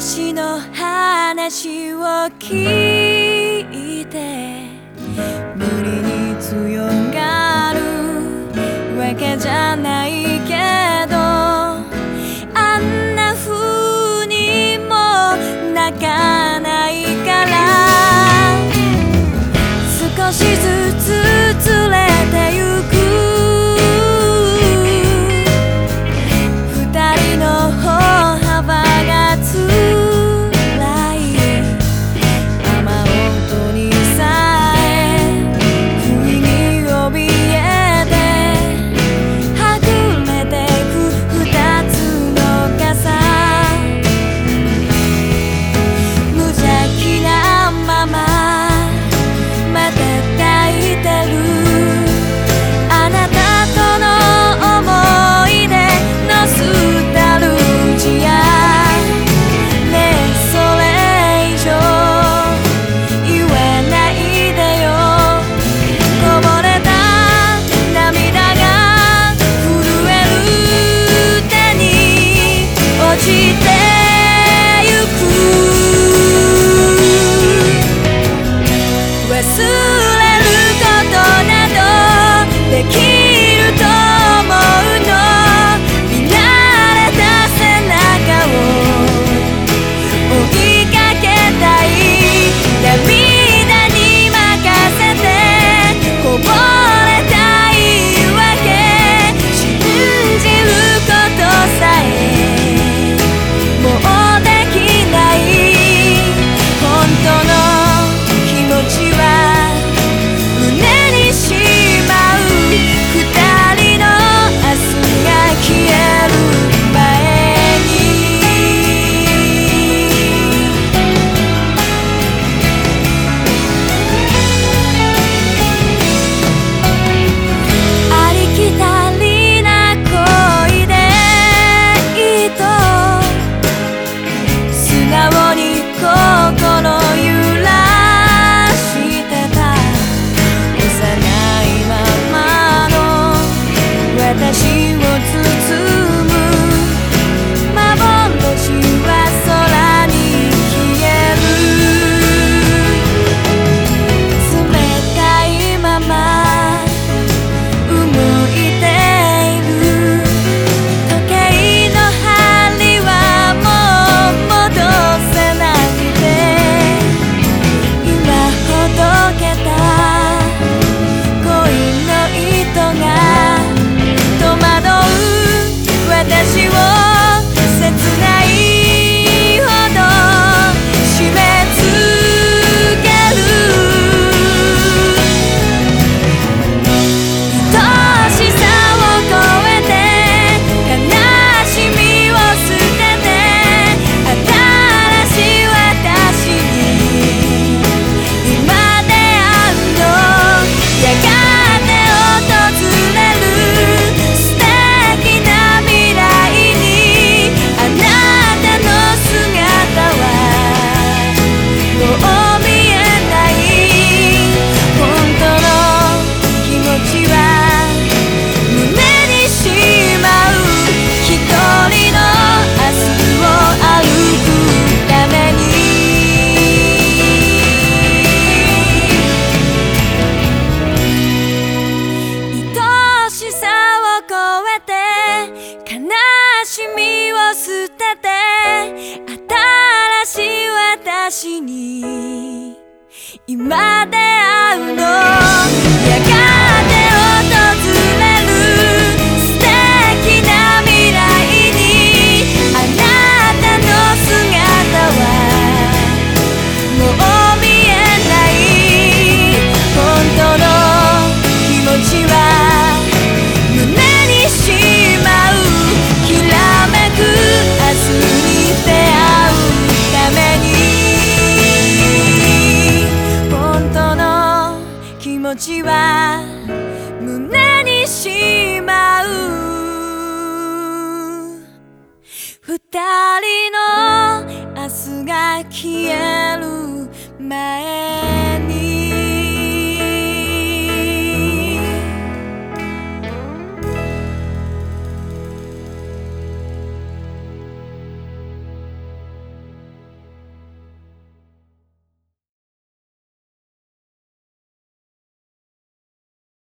私の話を聞いて無理に強がるわけじゃないけどあんな風にも泣かないから。少しずつ新しい私に。今で持ちは胸にしまう。二人の明日が消える前